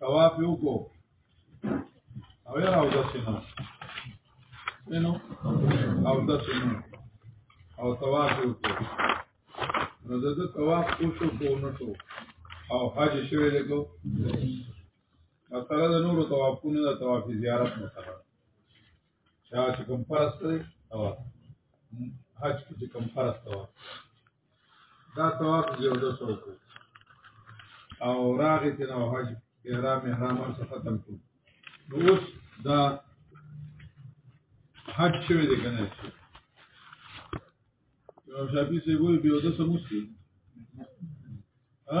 طواف یو کو او یا او داسې نه نو او داسې نه او طواف یو کو نو د طواف کو شو کو نه شو او حج شوی دی کو مسله د نورو طوافونو د طواف زیارت مسله چا چې کوم فرض کړی او حج کې چې کوم فرض طواف دا طواف یو د سو کو او راغی چې نو حج احرام احرام سره ختم کو نو اوس دا حج شوی دی کنه یو شابي سي وای بیا د سموسي ها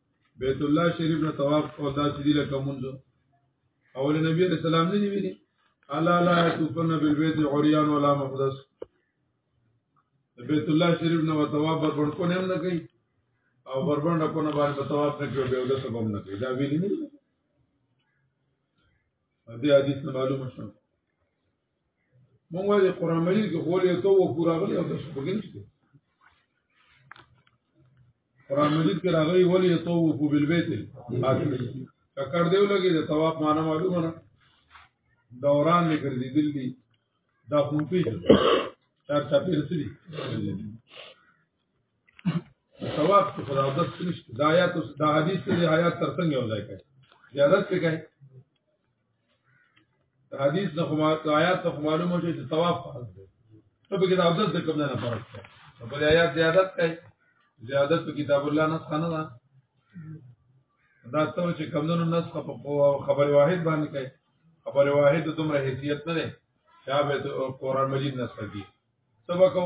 بیت الله شریف نه طواف او داسې دی لکه مونږ اول نبی علیہ السلام نه ویلي الا لا یطوفن بالبیت عریان ولا مقدس بیت الله شریف نه طواف بربند کو نه نه کوي او بربند کو نه باندې طواف نه کوي به د سبب نه کوي دا ویلي نه دي حدیث معلومه شوه مونږ د قران مجید کې خولې ته و پورا غلې او تاسو پکې نشته قران مجید کې راغلي ولې ته و په بل بیت اخلي ککر دیو لګي د ثواب معنا معلومه نه دوران نه ګرځي دل دي دا کوم پیټ چار چا پیر سری ثواب ته خدا د سنشت د آیات د حدیث د آیات ترڅنګ یو ځای کوي زیادت څه کوي حدیث نه خو آیات ته معلومه شي چې ثواب فرض دی ته په کتاب د کوم نه فرض دی په آیات زیادت کوي زیادت په کتاب الله نه څنګه ده دا ته چې کمونو نسخه په خبر واحد باندې کوي خبر واحد دومره حیثیت نه لري شابه قرآن مجید نسخه کی سبا کو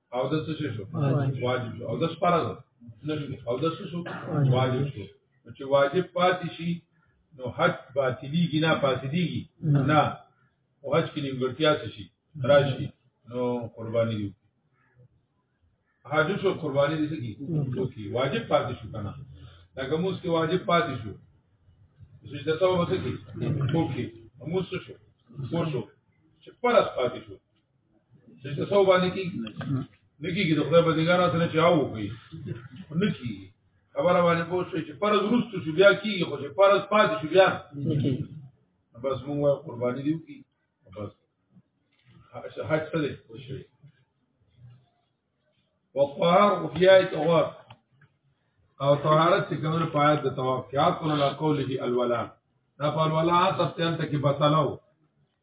او د څه شو واجب شو او د فرض نه شو او د څه شو واجب شو چې واجب پاتې شي نو حج باطلیږي نه فاسدیږي نه او حج کې نیمګړتیا څه شي راشي نو قرباني دی حج شو قرباني دي سکی وکي واجب پاتې شو کنه دا کومس کې واجب پاتې شو سجده سو وسکی وکي موس شو شو چې پرس پاتې شو چې څه سو باندې کیږي نه کیږي د خدای بندګان سره چې او کوي نه کیږي خبره باندې پوه شو چې فرض ورستو شو بیا کیږي خو چې فرض پاتې شو بیا نه کیږي بس موږ قرباني دیو کی بس حج څه دی وشوي وقهر وفيات اوار او طهارت چې کومه پایت د طواف کې اصل لا قوله الولا دا په الولا تفصیل ته کې بتلو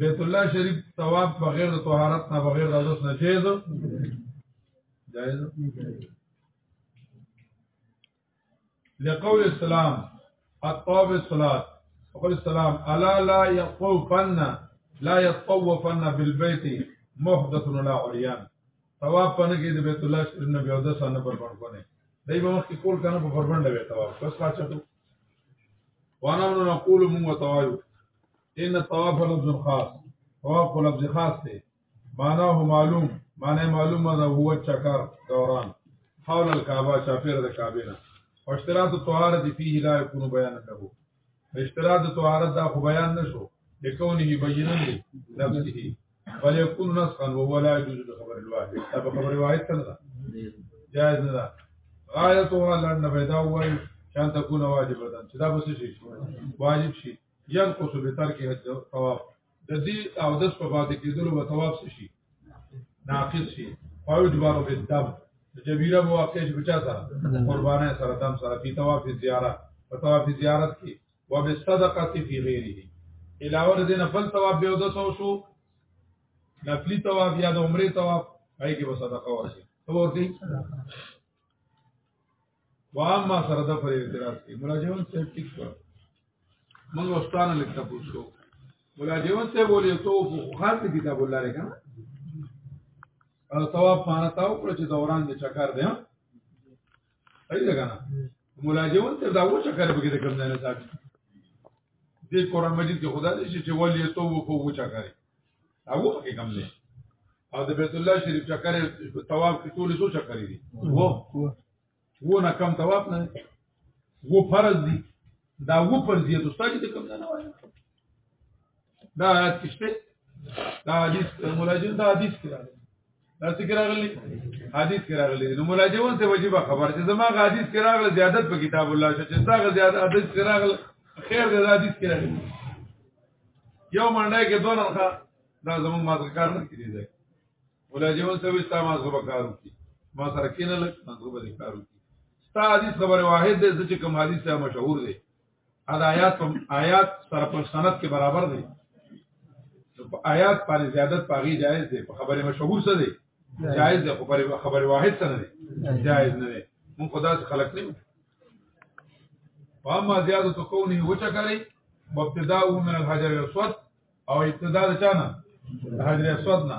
بیت الله شریف طواف بغیر د طهارت نه بغیر د اوس نه جایز جایز لقول السلام الطواف الصلاه وقول السلام الا لا يطوفن لا يطوفن بالبيت محدث ولا عريان طواف پنه کې د بیت الله شریف نه بیا د سنه پر باندې کونه دای په مخ کې کول کنه په پربند به طواف بس خاصه وانه نقول مو طواف ان طواف لفظ خاص طواف لفظ خاص دی معنا هو معلوم معنا معلومه ده هو چکر دوران حول الكعبه چاپیر د کعبه نه او اشتراط طهارت فيه لا يكون بيان له اشتراط طهارت دا خو بیان نشو لکونه بینا لنفسه بل يكون نسخا وهو لا يجوز لخبر الواحد دا خبر واحد څنګه ده جائز نه ده غایتها لن بيدا وای شان تكون واجبا چې دا بس شي واجب شي ينقص بترکه الطواف د دې او د په باندې کېدلو به طواف شي ناقص شي او جوار به دم جبیره بو واقع شي بچا سره قربانه سره دم سره په طواف زیارت په طواف زیارت کې و به صدقه فی غیره علاوه د دینه بل طواف به د سو شو نفلی طواف یا د عمره طواف هغه کې به صدقه ورشي ورته وام ما سره د پر اعتراض کې ملاجون ته ټیک کړ موږ واستانه لیکته پوښتو ملاجون ته بولی ته په خاص کتاب الله لري کنه او تواب پانه تاو کړ چې دوران د چکر دی ها ایدا کنه ملاجون ته دا و چکر به کې کوم نه نه ساتي دې قران مجید کې خدا دې چې ولی ته وو په و چکر هغه پکې کم دی او د بیت الله شریف چکر طواف کې ټول څو چکر دي وو وو نه کم طواف نه وو فرض دي دا وو فرض دي تاسو ته کم نه وایي دا آیات کشته دا حدیث مراجعین دا حدیث کې راځي دا څه کې راغلي حدیث کې راغلي نو مولا جوان ته وجيبه خبر چې زما حدیث کې راغلي زیادت په کتاب الله شو چې دا زیادت حدیث کې راغلي خیر دې حدیث کې راغلي یو منډه کې دوه نخا دا زموږ ماته کار نه کړی دی مولا جوان ته وستا ما زغب کار وکي ما سره کینه لک ما زغب دې کار وکي ستا حدیث خبره واحد دې چې کوم حدیث مشهور دی دا آیات په آیات سره په سند کې برابر دی په آیات باندې زیادت پاغي جایز دی په خبره مشهور څه دی جایز دی خو پر خبر واحد څه نه دی جایز نه دی مون خدا څخه خلق نه واما زیادت کونه وچا کوي مبتدا من الحجر الاسود او ابتدا د چانه حجر اسود نه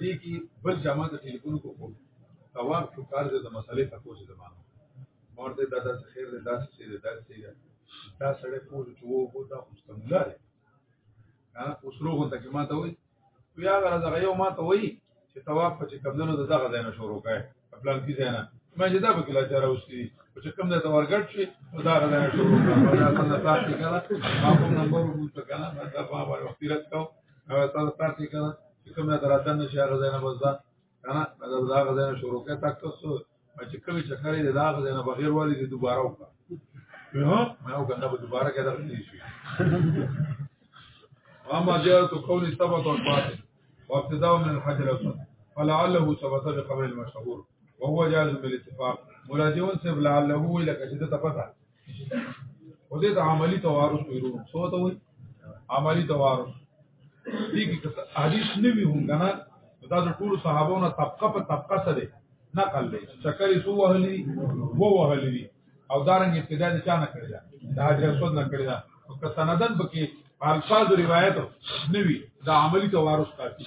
دې کې بل جامع ته ټلیفون وکړو تواب شو کار دې د مسلې تاسو ته معلوم مور دې دادا څه خیر دې داسې څه دې داسې څه دا سړی پوه چې وو وو دا خو ستملا دی ها اوس روغ ته کې ما ته وایي بیا غره دغه یو ما ته وایي چې تواب په چې کمدنو د دغه ځای نه شروع کړي خپل کې ځای نه ما چې دا به کله چاره وستي او چې کم ځای ته ورګټ شي نو دا غره نه شروع کړي دا څنګه تاسو کړه ما کوم نمبر وګورئ کنه دا په وخت رات کوم او تاسو پاتې کړه چې کومه دراتن نشي هغه ځای نه بزدا کنه دا هغه ځای نه شروع کړه تاسو چې کومه چې خرې دا هغه ځای نه بغیر والی دې دوباره وکړه ها ما او کنه به دوباره کړه دې شي اما زیارت قول ثبت او فاتح وابتداء من الحجر الاسود فلعله ثبت بقبر المشهور وهو جاز بالاتفاق مراجعون سب لعله لك شدت فتح او دې ته عملی توارث ویلو څه ته وایي عملی توارث دې کې حدیث نه وی هم کنه دا د ټول صحابو نه طبقه په طبقه سره نقل دی چکر سو وهلی وو وهلی او دارنګ ابتدا د چا نه کړی دا د حاجی اسود نه کړی دا که سندن بکی الفاظ روایت نوی دا عملی توارث کافی